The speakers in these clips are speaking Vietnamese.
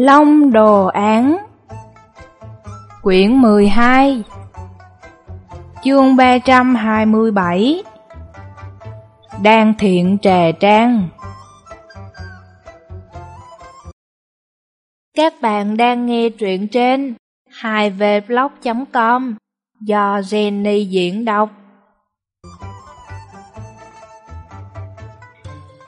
Long Đồ Án. Quyển 12 Chương 327 Đan thiện trà trang. Các bạn đang nghe truyện trên 2vblog.com do Jenny diễn đọc.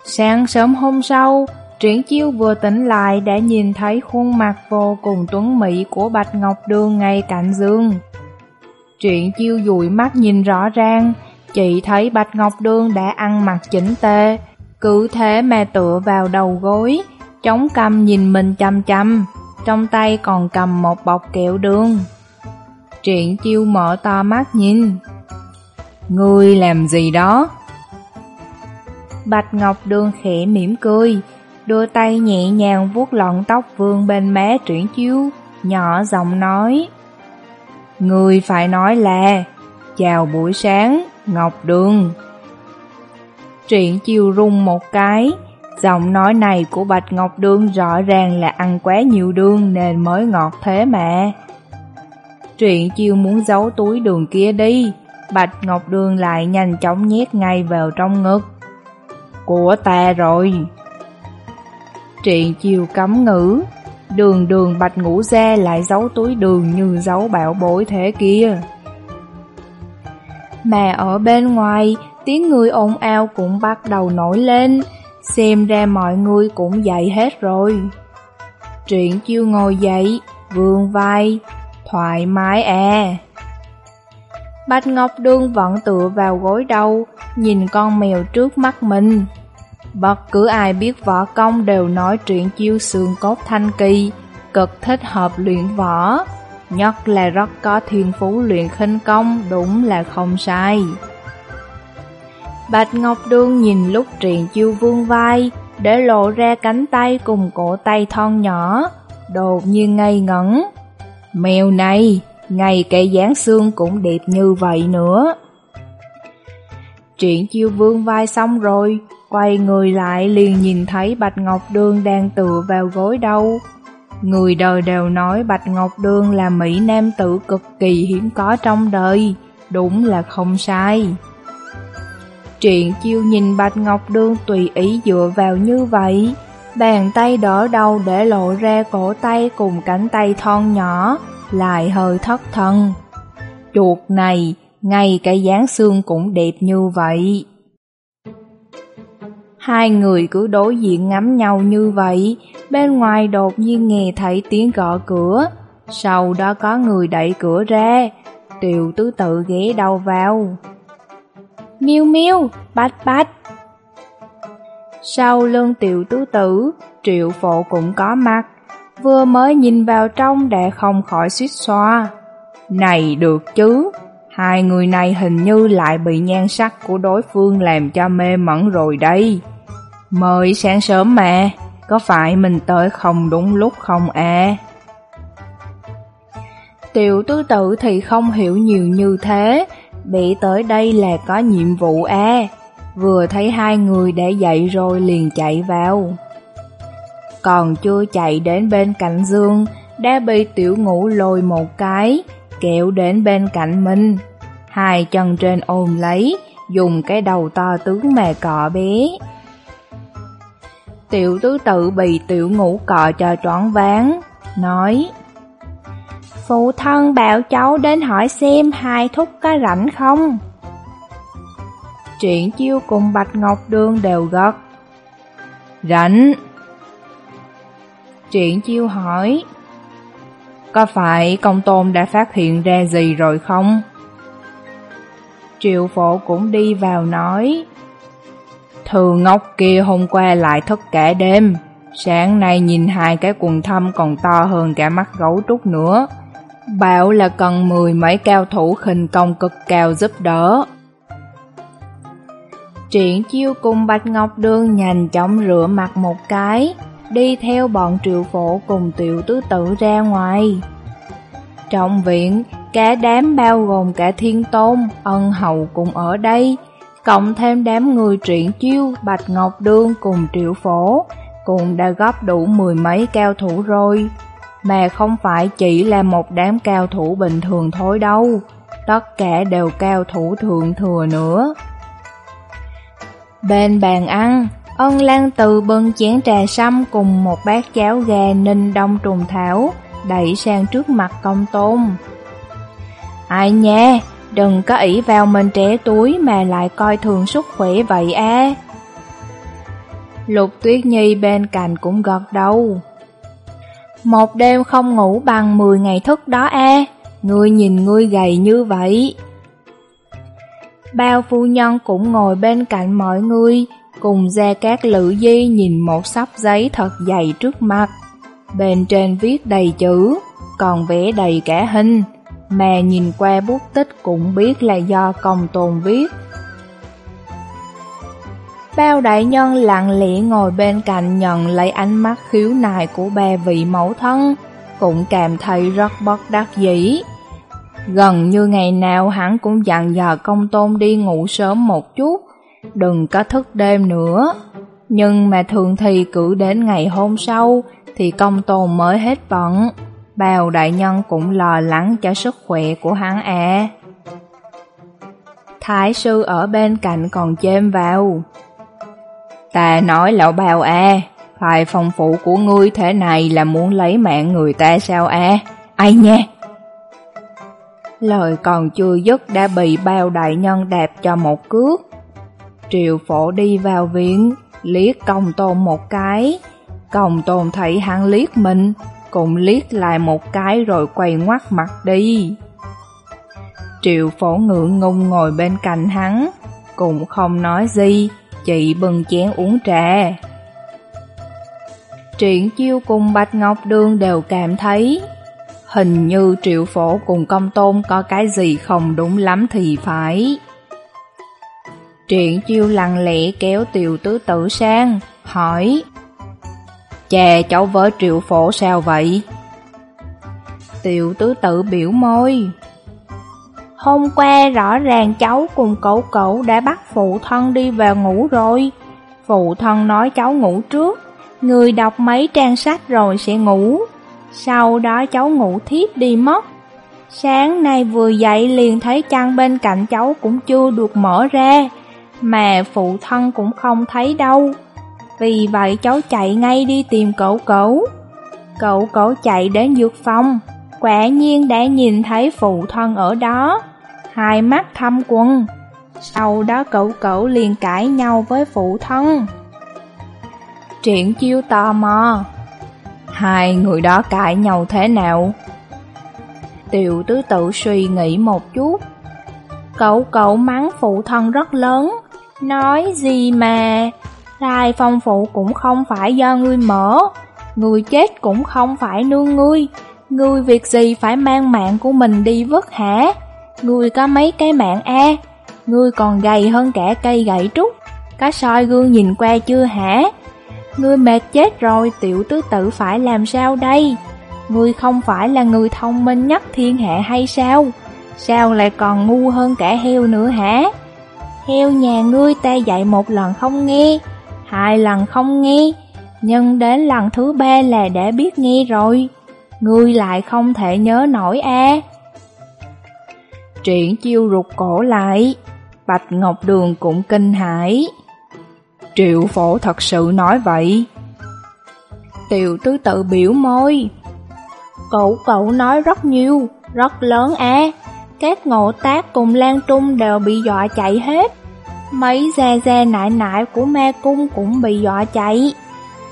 Sáng sớm hôm sau, Triển chiêu vừa tỉnh lại đã nhìn thấy khuôn mặt vô cùng tuấn mỹ của Bạch Ngọc Đường ngay cạnh giường. Triển chiêu dụi mắt nhìn rõ ràng, chị thấy Bạch Ngọc Đường đã ăn mặc chỉnh tề, cứ thế mà tựa vào đầu gối, chống cằm nhìn mình chăm chăm, trong tay còn cầm một bọc kẹo đường. Triển chiêu mở to mắt nhìn. Ngươi làm gì đó? Bạch Ngọc Đường khẽ mỉm cười, đưa tay nhẹ nhàng vuốt lọn tóc vương bên má triển chiếu, nhỏ giọng nói. Người phải nói là, chào buổi sáng, Ngọc Đường. Triển chiêu rung một cái, giọng nói này của Bạch Ngọc Đường rõ ràng là ăn quá nhiều đường nên mới ngọt thế mà. Triển chiêu muốn giấu túi đường kia đi, Bạch Ngọc Đường lại nhanh chóng nhét ngay vào trong ngực. Của ta rồi truyện chiều cấm ngữ, đường đường bạch ngũ ra lại giấu túi đường như giấu bảo bối thế kia. Mà ở bên ngoài, tiếng người ồn ào cũng bắt đầu nổi lên, xem ra mọi người cũng dậy hết rồi. truyện chiêu ngồi dậy, vươn vai, thoải mái à. Bạch Ngọc Đương vẫn tựa vào gối đầu, nhìn con mèo trước mắt mình. Bất cứ ai biết võ công đều nói chuyện chiêu xương cốt thanh kỳ, cực thích hợp luyện võ, nhất là rất có thiên phú luyện khinh công, đúng là không sai. Bạch Ngọc Đương nhìn lúc triện chiêu vương vai, để lộ ra cánh tay cùng cổ tay thon nhỏ, đột nhiên ngây ngẩn. Mèo này, ngay cái dáng xương cũng đẹp như vậy nữa. truyện chiêu vương vai xong rồi, Quay người lại liền nhìn thấy Bạch Ngọc Đường đang tựa vào gối đâu. Người đời đều nói Bạch Ngọc Đường là Mỹ Nam tử cực kỳ hiếm có trong đời, đúng là không sai. Triện chiêu nhìn Bạch Ngọc Đường tùy ý dựa vào như vậy, bàn tay đỡ đầu để lộ ra cổ tay cùng cánh tay thon nhỏ, lại hơi thất thân. Chuột này, ngay cái dáng xương cũng đẹp như vậy. Hai người cứ đối diện ngắm nhau như vậy, bên ngoài đột nhiên nghe thấy tiếng gõ cửa, sau đó có người đẩy cửa ra, tiểu tứ tự ghé đầu vào. Miêu miêu, bách bách. Sau lưng tiểu tứ tử, triệu phộ cũng có mặt, vừa mới nhìn vào trong đã không khỏi suýt xoa. Này được chứ, hai người này hình như lại bị nhan sắc của đối phương làm cho mê mẩn rồi đây. Mới sáng sớm mà, có phải mình tới không đúng lúc không à? Tiểu tứ tử thì không hiểu nhiều như thế, bị tới đây là có nhiệm vụ à. Vừa thấy hai người đã dậy rồi liền chạy vào. Còn chưa chạy đến bên cạnh Dương, đã bị tiểu ngũ lôi một cái, kéo đến bên cạnh mình. Hai chân trên ôm lấy, dùng cái đầu to tướng mà cọ bé. Tiểu tứ tự bị tiểu ngũ cọ cho trọn váng, nói Phụ thân bảo cháu đến hỏi xem hai thúc có rảnh không? Triển chiêu cùng Bạch Ngọc Đường đều gật Rảnh Triển chiêu hỏi có phải công tôn đã phát hiện ra gì rồi không? Triệu phổ cũng đi vào nói Thư ngốc kia hôm qua lại thức cả đêm, sáng nay nhìn hai cái quần thâm còn to hơn cả mắt gấu trúc nữa. Bảo là cần mười mấy cao thủ khinh công cực cao giúp đỡ. Triển chiêu cùng Bạch Ngọc đương nhanh chóng rửa mặt một cái, đi theo bọn triệu phổ cùng tiểu tứ tử ra ngoài. Trong viện, cả đám bao gồm cả thiên tôn, ân hậu cũng ở đây, cộng thêm đám người truyện chiêu, Bạch Ngọc Đương cùng triệu phổ, cũng đã góp đủ mười mấy cao thủ rồi, mà không phải chỉ là một đám cao thủ bình thường thôi đâu, tất cả đều cao thủ thượng thừa nữa. Bên bàn ăn, ân lan từ bưng chén trà sâm cùng một bát cháo gà ninh đông trùng thảo, đẩy sang trước mặt công tôn. Ai nha, đừng có ỷ vào mình trẻ túi mà lại coi thường sức khỏe vậy a. Lục Tuyết Nhi bên cạnh cũng gật đầu. Một đêm không ngủ bằng 10 ngày thức đó a, ngươi nhìn ngươi gầy như vậy. Bao phu nhân cũng ngồi bên cạnh mọi người, cùng Gia Cát Lữ Di nhìn một sắp giấy thật dày trước mặt. Bên trên viết đầy chữ, còn vẽ đầy cả hình, mà nhìn qua bút tích cũng biết là do công tồn viết. Bao đại nhân lặng lẽ ngồi bên cạnh nhận lấy ánh mắt khiếu nại của ba vị mẫu thân, cũng cảm thấy rất bất đắc dĩ. Gần như ngày nào hắn cũng dặn dò công tôn đi ngủ sớm một chút, đừng có thức đêm nữa. Nhưng mà thường thì cứ đến ngày hôm sau thì công tôn mới hết bận. Bào đại nhân cũng lo lắng cho sức khỏe của hắn à. Thái sư ở bên cạnh còn chêm vào. Ta nói lão bào à, phải phong phụ của ngươi thế này là muốn lấy mạng người ta sao à? Ai nha? Lời còn chưa dứt đã bị bao đại nhân đạp cho một cước. Triệu phổ đi vào viện, liếc công tôn một cái. Công tôn thấy hắn liếc mình, cũng liếc lại một cái rồi quay ngoắt mặt đi. Triệu phổ ngượng ngùng ngồi bên cạnh hắn, cũng không nói gì, chỉ bưng chén uống trà. Triển chiêu cùng Bạch Ngọc Đường đều cảm thấy Hình như triệu phổ cùng công tôn có cái gì không đúng lắm thì phải truyện chiêu lặng lẽ kéo tiểu tứ tử sang, hỏi chè cháu với triệu phổ sao vậy? Tiểu tứ tử biểu môi Hôm qua rõ ràng cháu cùng cậu cậu đã bắt phụ thân đi vào ngủ rồi Phụ thân nói cháu ngủ trước Người đọc mấy trang sách rồi sẽ ngủ sau đó cháu ngủ thiếp đi mất. Sáng nay vừa dậy liền thấy chăn bên cạnh cháu cũng chưa được mở ra, mà phụ thân cũng không thấy đâu. Vì vậy cháu chạy ngay đi tìm cậu cậu. Cậu cậu chạy đến dược phòng, quả nhiên đã nhìn thấy phụ thân ở đó, hai mắt thâm quần. Sau đó cậu cậu liền cãi nhau với phụ thân. Triển chiêu tò mò, Hai người đó cãi nhau thế nào? Tiểu tứ tự suy nghĩ một chút. Cậu cậu mắng phụ thân rất lớn, nói gì mà, lai phong phụ cũng không phải do ngươi mở, người chết cũng không phải nương ngươi, ngươi việc gì phải mang mạng của mình đi vứt hả? Ngươi có mấy cái mạng e? a? Ngươi còn gầy hơn cả cây gậy trúc, có soi gương nhìn qua chưa hả? Ngươi mệt chết rồi, tiểu tứ tự phải làm sao đây? Ngươi không phải là người thông minh nhất thiên hạ hay sao? Sao lại còn ngu hơn cả heo nữa hả? Heo nhà ngươi ta dạy một lần không nghe, hai lần không nghe, nhưng đến lần thứ ba là đã biết nghe rồi. Ngươi lại không thể nhớ nổi a. À. Triển chiêu rụt cổ lại, Bạch Ngọc Đường cũng kinh hãi. Triệu phổ thật sự nói vậy. Tiểu tứ tự biểu môi. Cậu cậu nói rất nhiều, rất lớn á. Các ngộ tác cùng Lan Trung đều bị dọa chạy hết. Mấy gia gia nại nại của ma cung cũng bị dọa chạy.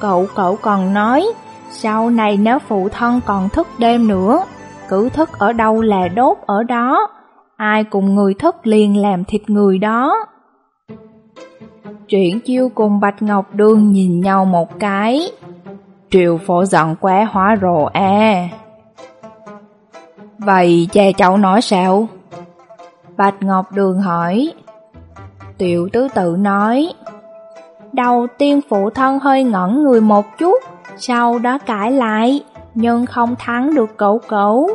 Cậu cậu còn nói, sau này nếu phụ thân còn thức đêm nữa, cứ thức ở đâu là đốt ở đó. Ai cùng người thức liền làm thịt người đó. Chuyển chiêu cùng Bạch Ngọc Đường nhìn nhau một cái. Triệu phổ giận quá hóa rồ à. Vậy cha cháu nói sao? Bạch Ngọc Đường hỏi. Tiểu tứ tự nói. Đầu tiên phụ thân hơi ngẩn người một chút, sau đó cãi lại, nhưng không thắng được cậu cậu.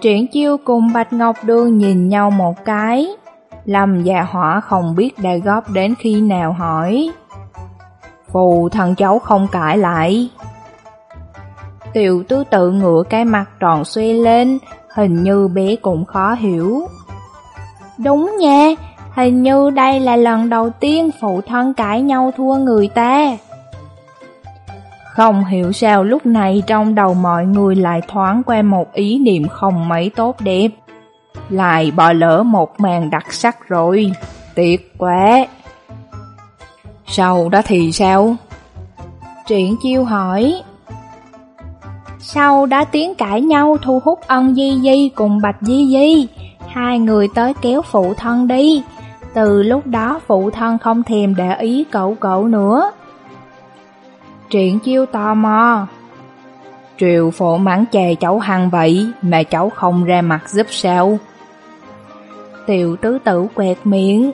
Triển chiêu cùng Bạch Ngọc Đường nhìn nhau một cái, Lâm già hỏa không biết đã góp đến khi nào hỏi. Phù thần cháu không cãi lại. Tiểu tứ tự ngửa cái mặt tròn xoay lên, hình như bé cũng khó hiểu. Đúng nha, hình như đây là lần đầu tiên phụ thân cãi nhau thua người ta. Không hiểu sao lúc này trong đầu mọi người lại thoáng qua một ý niệm không mấy tốt đẹp. Lại bỏ lỡ một màn đặc sắc rồi, tiếc quá. Sau đó thì sao? Triển chiêu hỏi. Sau đó tiếng cãi nhau thu hút ân Di Di cùng Bạch Di Di, hai người tới kéo phụ thân đi. Từ lúc đó phụ thân không thèm để ý cậu cậu nữa. Triển chiêu tò mò. Triều phụ mắng chè cháu hăng vậy mà cháu không ra mặt giúp sao? Tiểu tứ tử quẹt miệng.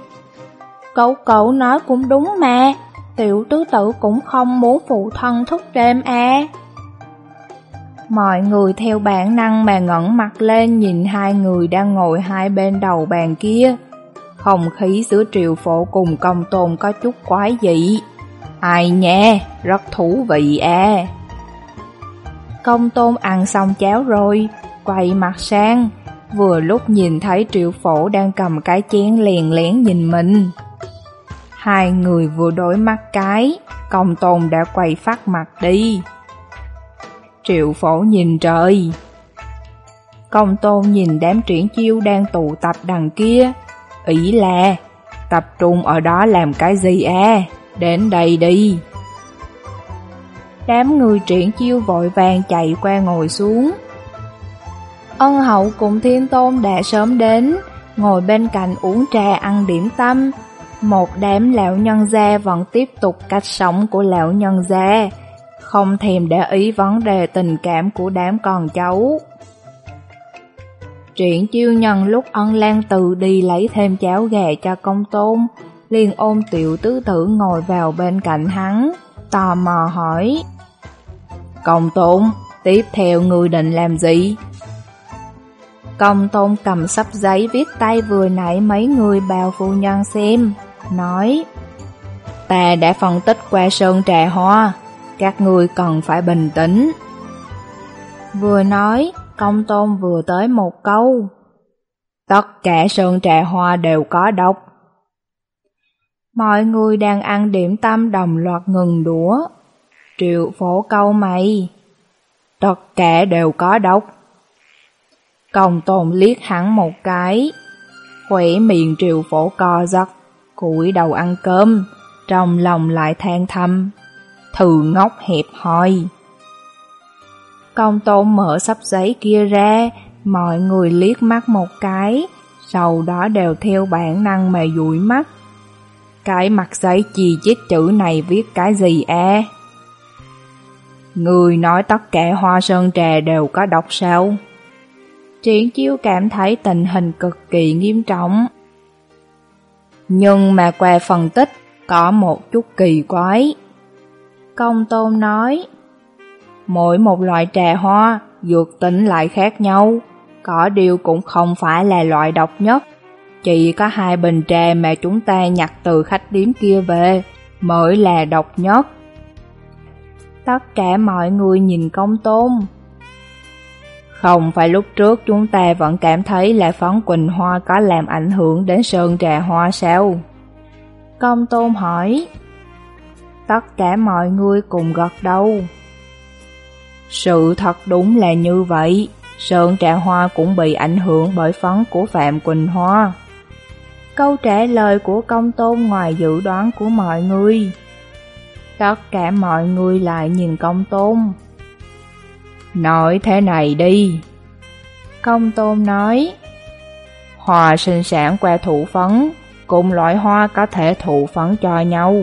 Cậu cậu nói cũng đúng mà, tiểu tứ tử cũng không muốn phụ thân thức đêm à. Mọi người theo bản năng mà ngẩng mặt lên nhìn hai người đang ngồi hai bên đầu bàn kia. Không khí giữa triều phổ cùng công tôn có chút quái dị. Ai nha, rất thú vị à. Công tôn ăn xong cháo rồi, quay mặt sang, vừa lúc nhìn thấy triệu phổ đang cầm cái chén liền lén nhìn mình. Hai người vừa đối mắt cái, công tôn đã quay phát mặt đi. Triệu phổ nhìn trời. Công tôn nhìn đám triển chiêu đang tụ tập đằng kia. Ý là, tập trung ở đó làm cái gì à? Đến đây đi. Đám người triển chiêu vội vàng chạy qua ngồi xuống. Ân hậu cùng thiên tôn đã sớm đến, ngồi bên cạnh uống trà ăn điểm tâm. Một đám lão nhân gia vẫn tiếp tục cách sống của lão nhân gia, không thèm để ý vấn đề tình cảm của đám con cháu. Triển chiêu nhân lúc ân lan từ đi lấy thêm cháo gà cho công tôn, liền ôm tiểu tứ tử ngồi vào bên cạnh hắn, tò mò hỏi. Công tôn, tiếp theo người định làm gì? Công tôn cầm sắp giấy viết tay vừa nãy mấy người bào phu nhân xem, nói Ta đã phân tích qua sơn trà hoa, các người cần phải bình tĩnh. Vừa nói, công tôn vừa tới một câu. Tất cả sơn trà hoa đều có độc. Mọi người đang ăn điểm tâm đồng loạt ngừng đũa. Triệu phổ câu mày. Tất cả đều có độc. Công tôn liếc hắn một cái. Khỏe miệng triệu phổ co giật, cúi đầu ăn cơm, trong lòng lại than thầm. Thừ ngốc hẹp hòi. Công tôn mở sắp giấy kia ra, mọi người liếc mắt một cái, sau đó đều theo bản năng mà dụi mắt. Cái mặt giấy chì chít chữ này viết cái gì à? Người nói tất cả hoa sơn trà đều có độc sao? Triển chiếu cảm thấy tình hình cực kỳ nghiêm trọng. Nhưng mà qua phân tích, có một chút kỳ quái. Công tôn nói, mỗi một loại trà hoa, dược tính lại khác nhau, có điều cũng không phải là loại độc nhất. Chỉ có hai bình trà mà chúng ta nhặt từ khách điếm kia về, mới là độc nhất. Tất cả mọi người nhìn công tôn. Không phải lúc trước chúng ta vẫn cảm thấy là phấn quỳnh hoa có làm ảnh hưởng đến sơn trà hoa sao? Công tôn hỏi. Tất cả mọi người cùng gật đầu. Sự thật đúng là như vậy, Sơn Trà Hoa cũng bị ảnh hưởng bởi phấn của Phạm Quỳnh Hoa. Câu trả lời của công tôn ngoài dự đoán của mọi người. Tất cả mọi người lại nhìn công tôn. Nói thế này đi. Công tôn nói, Hoa sinh sản qua thụ phấn, cùng loại hoa có thể thụ phấn cho nhau.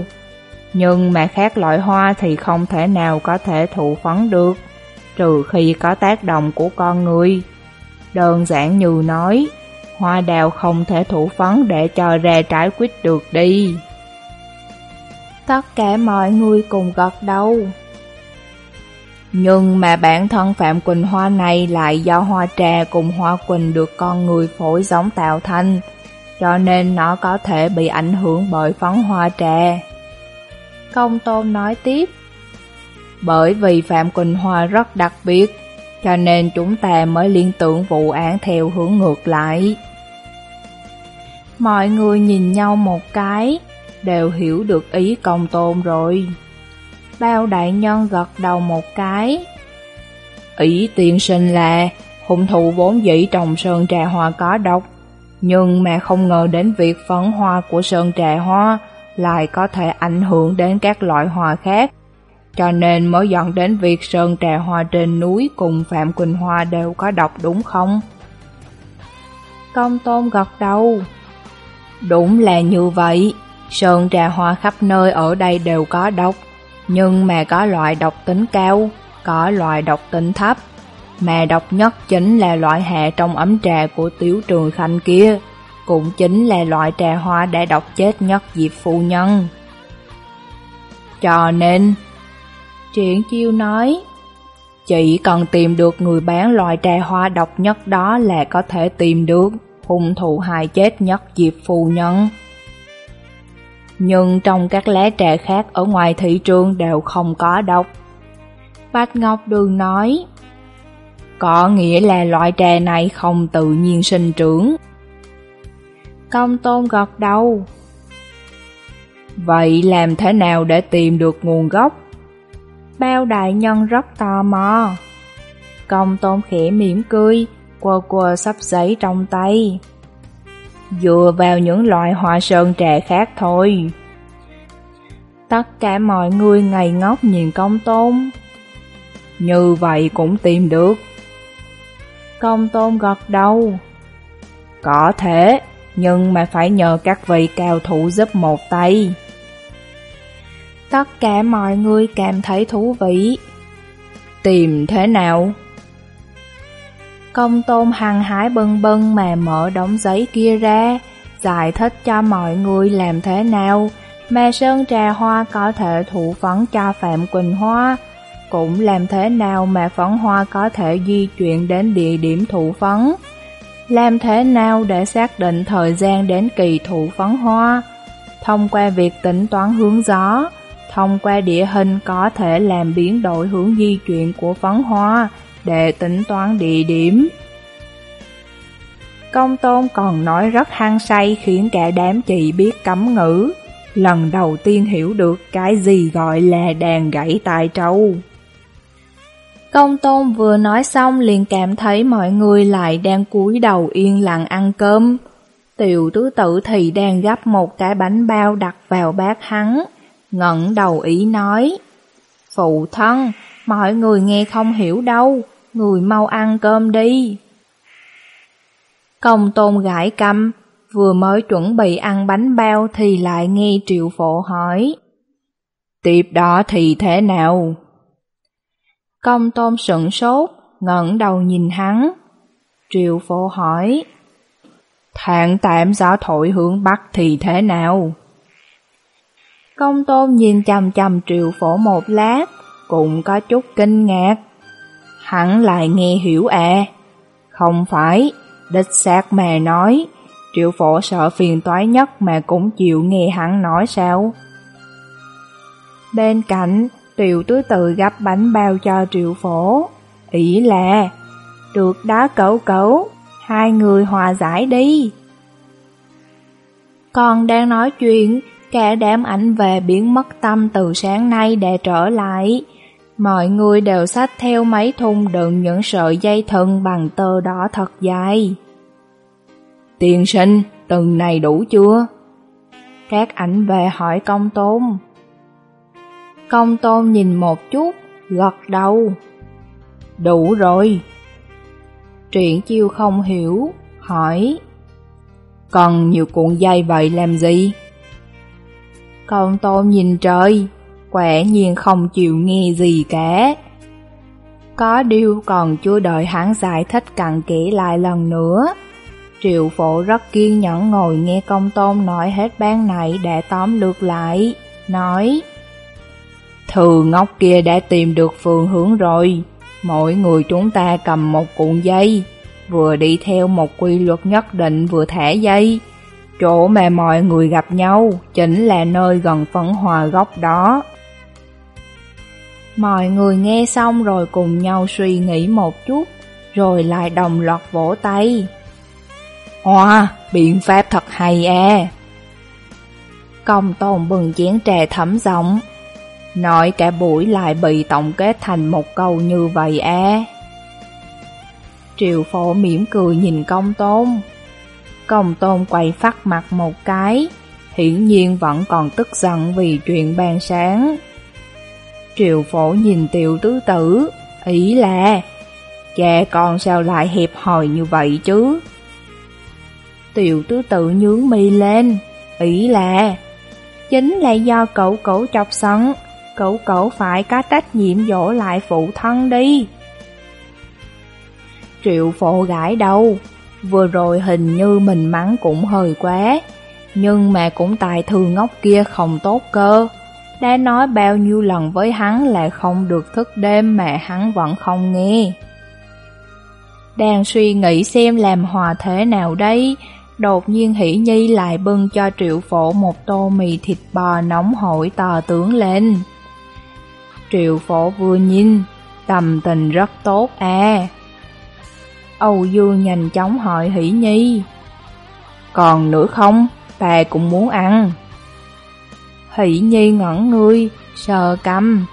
Nhưng mà khác loại hoa thì không thể nào có thể thụ phấn được, trừ khi có tác động của con người. Đơn giản như nói, hoa đào không thể thủ phấn để cho ra trái quýt được đi. Tất cả mọi người cùng gật đầu. Nhưng mà bản thân Phạm Quỳnh Hoa này lại do hoa trà cùng hoa quỳnh được con người phổi giống tạo thành, cho nên nó có thể bị ảnh hưởng bởi phấn hoa trà. Công Tôn nói tiếp. Bởi vì Phạm Quỳnh Hoa rất đặc biệt, cho nên chúng ta mới liên tưởng vụ án theo hướng ngược lại. Mọi người nhìn nhau một cái, đều hiểu được ý công tôn rồi. Bao đại nhân gật đầu một cái. Ý tiên sinh là hung thủ vốn dĩ trồng sơn trà hoa có độc, nhưng mà không ngờ đến việc phấn hoa của sơn trà hoa lại có thể ảnh hưởng đến các loại hoa khác. Cho nên mới dẫn đến việc sơn trà hoa trên núi cùng Phạm Quỳnh Hoa đều có độc đúng không? Công tôn gật đầu. Đúng là như vậy, sơn trà hoa khắp nơi ở đây đều có độc, nhưng mà có loại độc tính cao, có loại độc tính thấp. Mà độc nhất chính là loại hạ trong ấm trà của tiểu trường khanh kia, cũng chính là loại trà hoa đã độc chết nhất Diệp Phu Nhân. Cho nên, Triển chiêu nói, chỉ cần tìm được người bán loại trà hoa độc nhất đó là có thể tìm được hung thủ hại chết nhất Diệp Phu Nhân. Nhưng trong các lá trà khác ở ngoài thị trường đều không có độc. Bạch Ngọc Đường nói, có nghĩa là loại trà này không tự nhiên sinh trưởng. Công tôn gật đầu. Vậy làm thế nào để tìm được nguồn gốc? Bao đại nhân rất tò mò. Công tôn khẽ mỉm cười, quơ quơ sắp giấy trong tay. Dựa vào những loại hoa sơn trà khác thôi. Tất cả mọi người ngây ngốc nhìn công tôn. Như vậy cũng tìm được. Công tôn gật đầu. Có thể, nhưng mà phải nhờ các vị cao thủ giúp một tay. Tất cả mọi người cảm thấy thú vị. Tìm thế nào? Công tôn hăng hái bân bân mà mở đống giấy kia ra, giải thích cho mọi người làm thế nào mà sơn trà hoa có thể thụ phấn cho Phạm Quỳnh Hoa, cũng làm thế nào mà phấn hoa có thể di chuyển đến địa điểm thụ phấn, làm thế nào để xác định thời gian đến kỳ thụ phấn hoa, thông qua việc tính toán hướng gió, thông qua địa hình có thể làm biến đổi hướng di chuyển của phấn hoa để tính toán địa điểm. Công tôn còn nói rất hăng say khiến cả đám chị biết cấm ngữ, lần đầu tiên hiểu được cái gì gọi là đàn gãy tài trâu. Công tôn vừa nói xong liền cảm thấy mọi người lại đang cúi đầu yên lặng ăn cơm. Tiểu tứ tử thì đang gấp một cái bánh bao đặt vào bát hắn ngẩng đầu ý nói. Phụ thân, mọi người nghe không hiểu đâu, người mau ăn cơm đi. Công tôn gãi căm, vừa mới chuẩn bị ăn bánh bao thì lại nghe triệu phổ hỏi. Tiếp đó thì thế nào? Công tôn sững sốt, ngẩng đầu nhìn hắn. Triệu phổ hỏi. Thạng tạm giả thổi hướng Bắc thì thế nào? Công tôn nhìn chầm chầm triệu phổ một lát, cũng có chút kinh ngạc. Hắn lại nghe hiểu à. Không phải, đích xác mà nói, triệu phổ sợ phiền toái nhất mà cũng chịu nghe hắn nói sao. Bên cạnh, triệu tứ tự gấp bánh bao cho triệu phổ. Ý là, được đó cẩu cẩu, hai người hòa giải đi. Còn đang nói chuyện, Cả đám ảnh về biến mất tâm từ sáng nay để trở lại. Mọi người đều xách theo mấy thùng đựng những sợi dây thừng bằng tơ đỏ thật dài. Tiền sinh, từng này đủ chưa? Các ảnh về hỏi công tôn. Công tôn nhìn một chút, gật đầu. Đủ rồi. Truyện chiêu không hiểu, hỏi. Còn nhiều cuộn dây vậy làm gì? công tôn nhìn trời, quả nhiên không chịu nghe gì cả. Có điều còn chưa đợi hắn giải thích cặn kỹ lại lần nữa. Triệu phổ rất kiên nhẫn ngồi nghe công tôn nói hết ban nãy để tóm lược lại, nói Thư ngốc kia đã tìm được phương hướng rồi, mỗi người chúng ta cầm một cuộn dây, vừa đi theo một quy luật nhất định vừa thả dây, Chỗ mà mọi người gặp nhau chính là nơi gần phấn hòa gốc đó. Mọi người nghe xong rồi cùng nhau suy nghĩ một chút, rồi lại đồng loạt vỗ tay. Hoa, biện pháp thật hay à! Công tôn bừng chén trà thấm giọng, nói cả buổi lại bị tổng kết thành một câu như vậy e. à. Triệu phổ mỉm cười nhìn công tôn. Công tôn quay phát mặt một cái, hiển nhiên vẫn còn tức giận vì chuyện ban sáng. Triệu phổ nhìn tiểu tứ tử, ý là, cha con sao lại hiệp hồi như vậy chứ? Tiểu tứ Tử nhướng mi lên, ý là, chính là do cậu cậu chọc sẵn, cậu cậu phải có trách nhiệm dỗ lại phụ thân đi. Triệu phổ gãi đầu, vừa rồi hình như mình mắng cũng hơi quá, nhưng mà cũng tại thường ngốc kia không tốt cơ. Đã nói bao nhiêu lần với hắn là không được thức đêm mà hắn vẫn không nghe. Đang suy nghĩ xem làm hòa thế nào đây, đột nhiên Hỷ Nhi lại bưng cho triệu phổ một tô mì thịt bò nóng hổi tò tướng lên. Triệu phổ vừa nhìn, tâm tình rất tốt à. Âu Dương nhanh chóng hỏi Hỷ Nhi. Còn nữa không, ta cũng muốn ăn. Hỷ Nhi ngẩn ngươi, sờ cầm.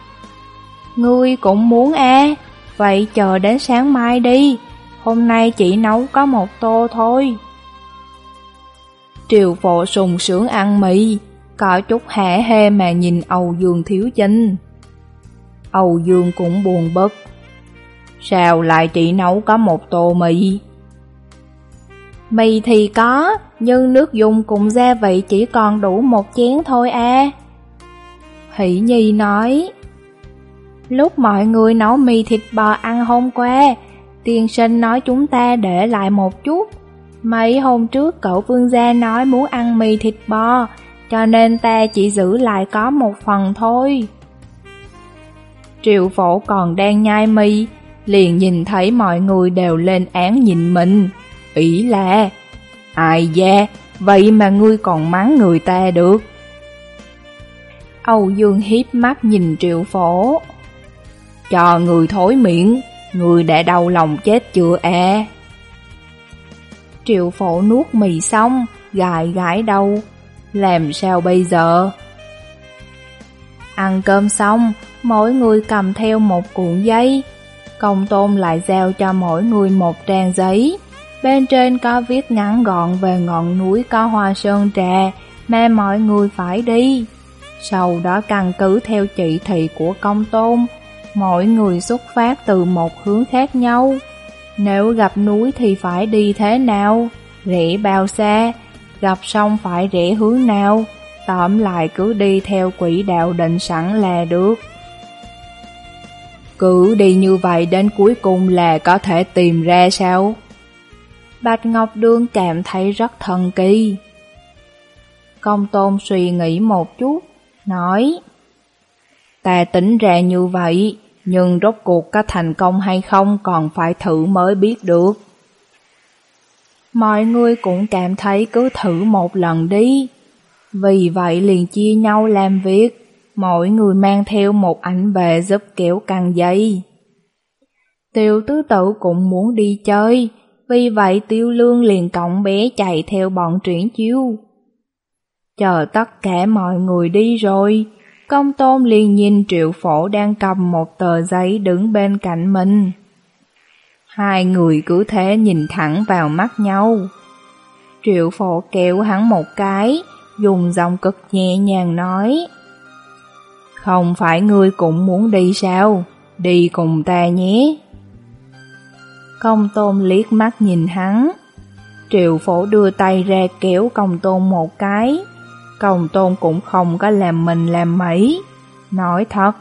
Ngươi cũng muốn à, vậy chờ đến sáng mai đi, hôm nay chỉ nấu có một tô thôi. Triều phổ sùng sướng ăn mì, có chút hẻ hê mà nhìn Âu Dương thiếu chinh. Âu Dương cũng buồn bực. Sao lại chỉ nấu có một tô mì? Mì thì có, nhưng nước dùng cùng gia vị chỉ còn đủ một chén thôi à. Hỷ Nhi nói, Lúc mọi người nấu mì thịt bò ăn hôm qua, tiên sinh nói chúng ta để lại một chút. Mấy hôm trước cậu vương gia nói muốn ăn mì thịt bò, cho nên ta chỉ giữ lại có một phần thôi. Triệu phổ còn đang nhai mì, liền nhìn thấy mọi người đều lên án nhìn mình. Ý là, ai da, vậy mà ngươi còn mắng người ta được. Âu Dương hiếp mắt nhìn triệu phổ. Cho người thối miệng, người đã đau lòng chết chưa à? Triệu phổ nuốt mì xong, gài gãi đầu. Làm sao bây giờ? Ăn cơm xong, mỗi người cầm theo một cuộn giấy. Công tôn lại giao cho mỗi người một trang giấy. Bên trên có viết ngắn gọn về ngọn núi có hoa sơn trà mà mọi người phải đi. Sau đó căn cứ theo chỉ thị của công tôn, mỗi người xuất phát từ một hướng khác nhau. Nếu gặp núi thì phải đi thế nào? Rẽ bao xa? Gặp sông phải rẽ hướng nào? Tóm lại cứ đi theo quỹ đạo định sẵn là được. Cứ đi như vậy đến cuối cùng là có thể tìm ra sao? Bạch Ngọc Đương cảm thấy rất thần kỳ. Công tôn suy nghĩ một chút, nói Ta tính ra như vậy, nhưng rốt cuộc có thành công hay không còn phải thử mới biết được. Mọi người cũng cảm thấy cứ thử một lần đi. Vì vậy liền chia nhau làm việc, mỗi người mang theo một ảnh về giúp kéo căng dây. Tiêu tứ tự cũng muốn đi chơi, vì vậy tiêu lương liền cộng bé chạy theo bọn chuyển chiếu. Chờ tất cả mọi người đi rồi, công tôn liền nhìn triệu phổ đang cầm một tờ giấy đứng bên cạnh mình. Hai người cứ thế nhìn thẳng vào mắt nhau. Triệu phổ kéo hắn một cái, dùng giọng cực nhẹ nhàng nói. Không phải ngươi cũng muốn đi sao? Đi cùng ta nhé. Công tôn liếc mắt nhìn hắn. Triệu phổ đưa tay ra kéo công tôn một cái. Công tôn cũng không có làm mình làm mấy. Nói thật,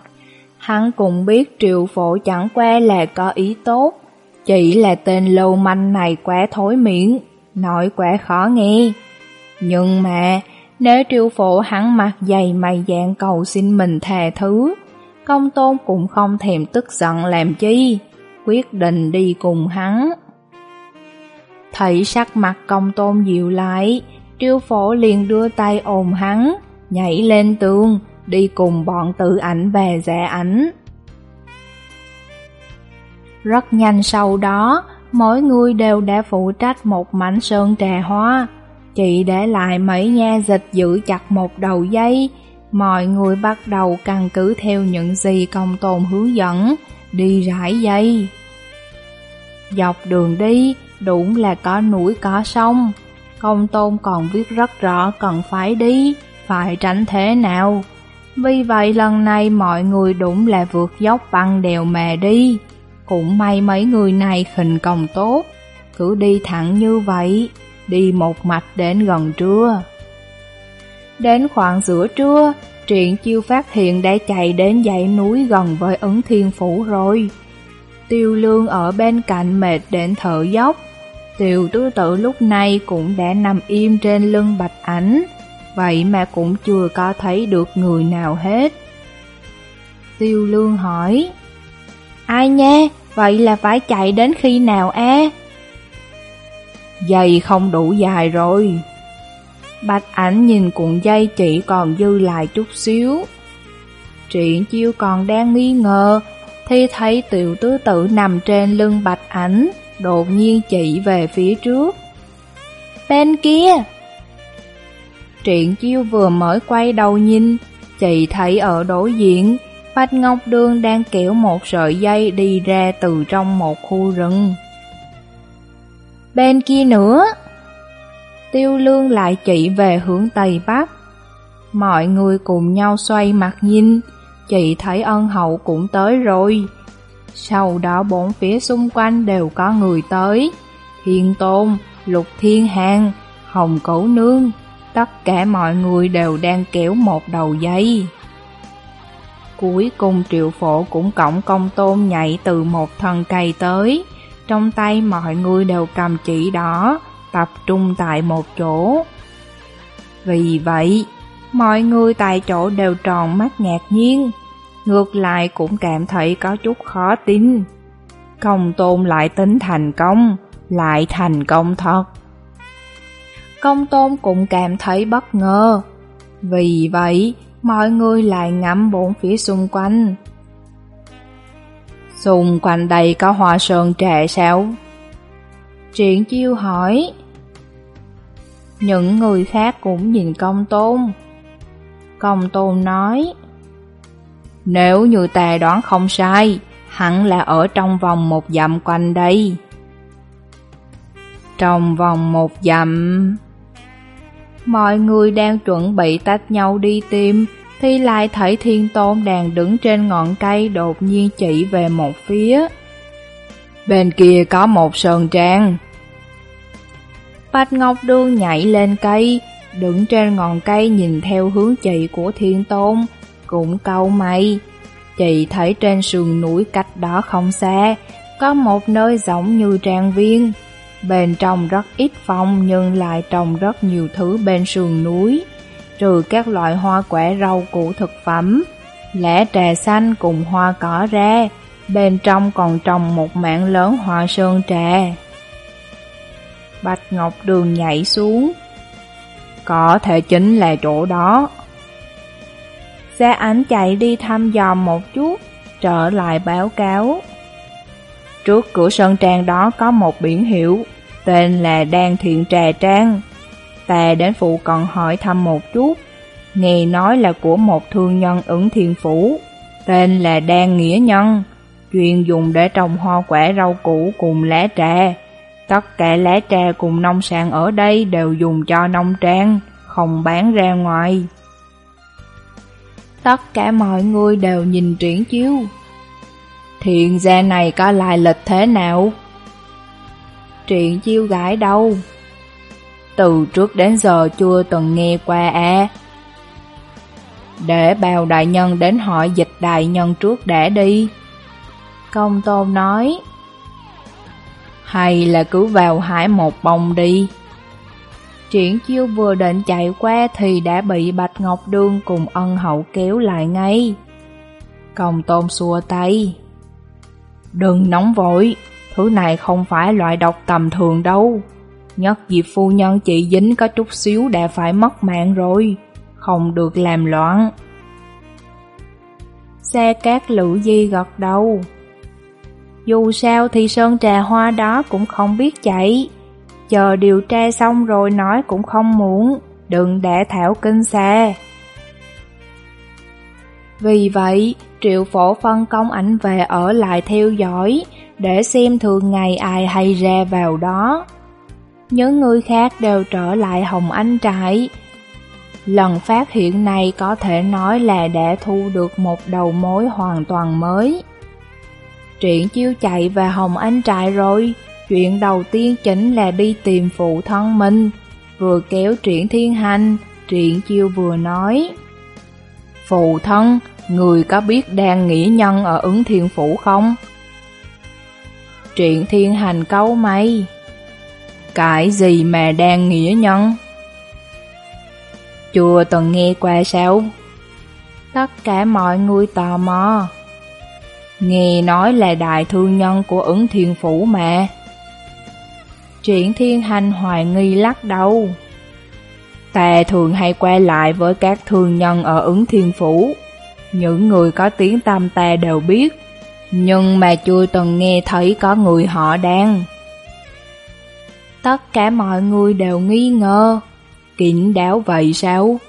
hắn cũng biết triệu phổ chẳng qua là có ý tốt. Chỉ là tên lâu manh này quá thối miệng, nói quá khó nghe. Nhưng mà, nếu triệu phổ hắn mặt dày mày dạng cầu xin mình thề thứ, công tôn cũng không thèm tức giận làm chi, quyết định đi cùng hắn. Thấy sắc mặt công tôn dịu lại, triệu phổ liền đưa tay ôm hắn, nhảy lên tường, đi cùng bọn tự ảnh về rẽ ảnh. Rất nhanh sau đó, mỗi người đều đã phụ trách một mảnh sơn trà hoa. Chị để lại mấy nha dịch giữ chặt một đầu dây, mọi người bắt đầu căn cứ theo những gì công tôn hướng dẫn, đi rải dây. Dọc đường đi, đúng là có núi có sông, công tôn còn viết rất rõ cần phải đi, phải tránh thế nào. Vì vậy lần này mọi người đúng là vượt dốc băng đèo mè đi. Cũng may mấy người này khình công tốt, cứ đi thẳng như vậy, đi một mạch đến gần trưa. Đến khoảng giữa trưa, Triện chiêu phát hiện đã chạy đến dãy núi gần với ấn thiên phủ rồi. Tiêu lương ở bên cạnh mệt đến thở dốc. Tiêu tứ tự lúc này cũng đã nằm im trên lưng bạch ảnh, vậy mà cũng chưa có thấy được người nào hết. Tiêu lương hỏi, Ai nha, vậy là phải chạy đến khi nào á? Dây không đủ dài rồi. Bạch ảnh nhìn cuộn dây chỉ còn dư lại chút xíu. Triển chiêu còn đang nghi ngờ, thì thấy tiểu tứ tử nằm trên lưng bạch ảnh, đột nhiên chỉ về phía trước. Bên kia! Triển chiêu vừa mới quay đầu nhìn, chị thấy ở đối diện, Bạch Ngọc Đường đang kéo một sợi dây đi ra từ trong một khu rừng. Bên kia nữa! Tiêu lương lại chỉ về hướng Tây Bắc. Mọi người cùng nhau xoay mặt nhìn, chị thấy ân hậu cũng tới rồi. Sau đó bốn phía xung quanh đều có người tới. hiền Tôn, Lục Thiên Hàng, Hồng Cẩu Nương, tất cả mọi người đều đang kéo một đầu dây. Cuối cùng triệu phổ cũng cổng công tôn nhảy từ một thân cây tới, trong tay mọi người đều cầm chỉ đỏ, tập trung tại một chỗ. Vì vậy, mọi người tại chỗ đều tròn mắt ngạc nhiên, ngược lại cũng cảm thấy có chút khó tin. Công tôn lại tính thành công, lại thành công thật. Công tôn cũng cảm thấy bất ngờ. Vì vậy, mọi người lại ngắm bốn phía xung quanh. Xung quanh đây có hoa sơn trẻ sao? Triển chiêu hỏi. Những người khác cũng nhìn công tôn. Công tôn nói, Nếu như ta đoán không sai, hẳn là ở trong vòng một dặm quanh đây. Trong vòng một dặm... Mọi người đang chuẩn bị tách nhau đi tìm, thì lại thấy thiên tôn đang đứng trên ngọn cây đột nhiên chỉ về một phía. Bên kia có một sơn trang. Bạch Ngọc Đương nhảy lên cây, đứng trên ngọn cây nhìn theo hướng chỉ của thiên tôn, cũng câu mày. Chị thấy trên sườn núi cách đó không xa, có một nơi giống như trang viên. Bên trong rất ít phòng nhưng lại trồng rất nhiều thứ bên sườn núi, trừ các loại hoa quả rau củ thực phẩm, lẻ trà xanh cùng hoa cỏ ra, bên trong còn trồng một mảng lớn hoa sơn trà. Bạch Ngọc Đường nhảy xuống. Có thể chính là chỗ đó. Xe ảnh chạy đi thăm dò một chút, trở lại báo cáo. Trước cửa sơn trang đó có một biển hiệu, tên là Đan Thiện Trà Trang. Ta đến phụ còn hỏi thăm một chút, nghe nói là của một thương nhân ứng thiên phủ, tên là Đan Nghĩa Nhân, chuyên dùng để trồng hoa quả rau củ cùng lá trà. Tất cả lá trà cùng nông sản ở đây đều dùng cho nông trang, không bán ra ngoài. Tất cả mọi người đều nhìn triển chiếu. Thiện gia này có lại lịch thế nào? Triển chiêu gái đâu? Từ trước đến giờ chưa từng nghe qua à. Để bào đại nhân đến hỏi dịch đại nhân trước đã đi. Công tôn nói. Hay là cứ vào hải một bông đi. Triển chiêu vừa định chạy qua thì đã bị Bạch Ngọc Đương cùng ân hậu kéo lại ngay. Công tôn xua tay. Đừng nóng vội, thứ này không phải loại độc tầm thường đâu. Nhất dịp phu nhân chị dính có chút xíu đã phải mất mạng rồi, không được làm loạn. Xe cát lữ di gật đầu. Dù sao thì sơn trà hoa đó cũng không biết chạy. Chờ điều tra xong rồi nói cũng không muốn, đừng để thảo kinh xa. Vì vậy, triệu phổ phân công ảnh về ở lại theo dõi, để xem thường ngày ai hay ra vào đó. Những người khác đều trở lại Hồng Anh trại. Lần phát hiện này có thể nói là đã thu được một đầu mối hoàn toàn mới. Triển chiêu chạy về Hồng Anh trại rồi, chuyện đầu tiên chính là đi tìm phụ thân mình. Vừa kéo Triển Thiên Hành, Triển chiêu vừa nói. Phụ thân, người có biết đang nghĩa nhân ở ứng thiên phủ không? Triển Thiên Hành câu mày. Cái gì mà đang nghĩa nhân? Chưa từng nghe qua sao? Tất cả mọi người tò mò. Nghe nói là đại thương nhân của ứng thiên phủ mà. Triển thiên hành hoài nghi lắc đầu. Ta thường hay qua lại với các thương nhân ở ứng thiên phủ. Những người có tiếng tâm ta đều biết, nhưng mà chưa từng nghe thấy có người họ đang. Tất cả mọi người đều nghi ngờ, Kiện đáo vậy sao?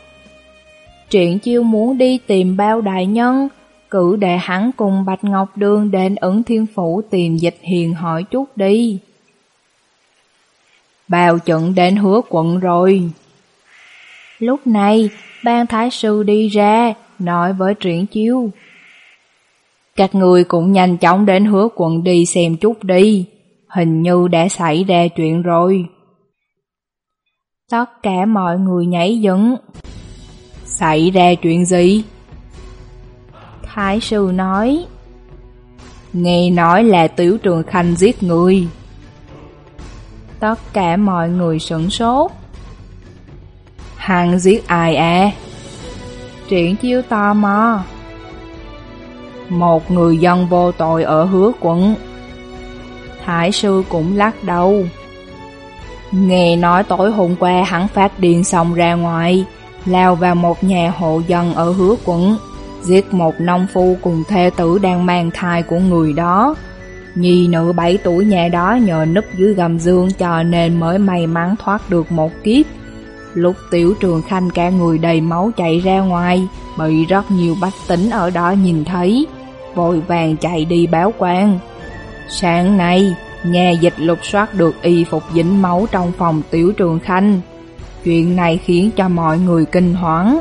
Triển chiêu muốn đi tìm bao đại nhân, cử đệ hắn cùng Bạch Ngọc Đường đến ứng thiên phủ tìm dịch hiền hỏi chút đi. Bao trận đến hứa quận rồi. Lúc này, ban thái sư đi ra, nói với triển chiêu. Các người cũng nhanh chóng đến hứa quận đi xem chút đi, hình như đã xảy ra chuyện rồi. Tất cả mọi người nhảy dựng. Xảy ra chuyện gì? Thái sư nói. Nghe nói là tiểu trường khanh giết người. Tất cả mọi người sửng sốt. Hắn giết ai à? Triển chiêu tò mò. Một người dân vô tội ở hứa quận. Thái sư cũng lắc đầu. Nghe nói tối hôm qua hắn phát điện xong ra ngoài, lao vào một nhà hộ dân ở hứa quận, giết một nông phu cùng thê tử đang mang thai của người đó. Nhi nữ 7 tuổi nhà đó nhờ núp dưới gầm dương cho nên mới may mắn thoát được một kiếp. Lúc tiểu trường khanh cả người đầy máu chạy ra ngoài, bị rất nhiều bách tính ở đó nhìn thấy, vội vàng chạy đi báo quan. Sáng nay, nhà dịch lục soát được y phục dính máu trong phòng tiểu trường khanh. Chuyện này khiến cho mọi người kinh hoảng.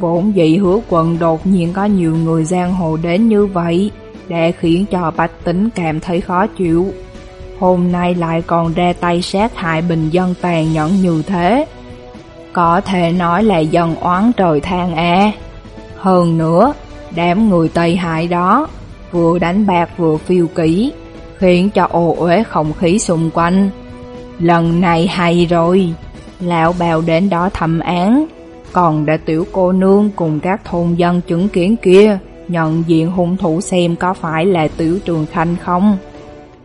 Vốn dĩ hứa quận đột nhiên có nhiều người giang hồ đến như vậy, để khiến cho bách tính cảm thấy khó chịu. Hôm nay lại còn ra tay sát hại bình dân tàn nhẫn như thế. Có thể nói là dân oán trời than e. Hơn nữa, đám người Tây hại đó, vừa đánh bạc vừa phiêu kỹ, khiến cho ồ uế không khí xung quanh. Lần này hay rồi, lão bào đến đó thẩm án, còn đã tiểu cô nương cùng các thôn dân chứng kiến kia, nhận diện hung thủ xem có phải là tiểu trường khanh không.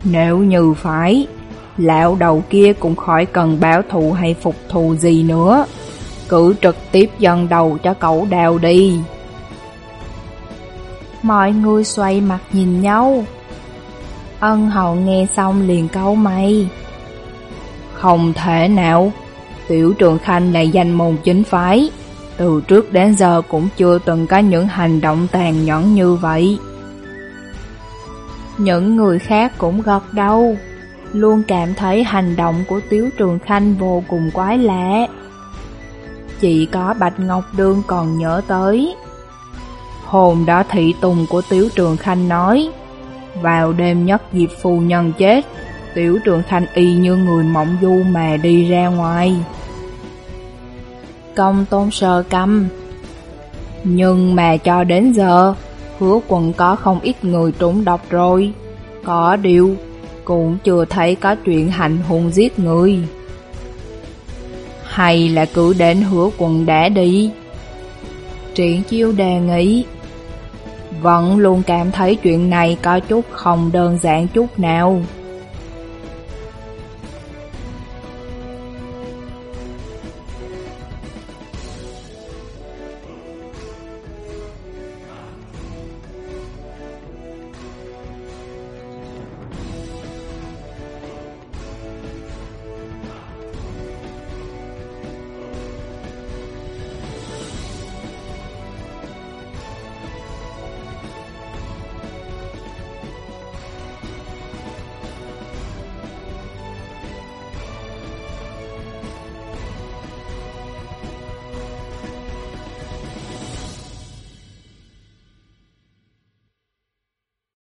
Nếu như phải, lão đầu kia cũng khỏi cần báo thù hay phục thù gì nữa. Cứ trực tiếp dân đầu cho cậu đào đi. Mọi người xoay mặt nhìn nhau. Ân hậu nghe xong liền câu mày. Không thể nào, tiểu trường khanh là danh môn chính phái. Từ trước đến giờ cũng chưa từng có những hành động tàn nhẫn như vậy. Những người khác cũng gật đầu, luôn cảm thấy hành động của Tiếu Trường Khanh vô cùng quái lạ. Chỉ có Bạch Ngọc Đương còn nhớ tới. Hồn đã thị tùng của Tiếu Trường Khanh nói, vào đêm nhất dịp phu nhân chết, Tiểu Trường thanh y như người mộng du mà đi ra ngoài công tôn sơ căm. Nhưng mà cho đến giờ, hứa quận có không ít người trúng độc rồi. Có điều, cũng chưa thấy có chuyện hành hung giết người. Hay là cứ đến hứa quận đã đi? Triển chiêu đề nghị. Vẫn luôn cảm thấy chuyện này có chút không đơn giản chút nào.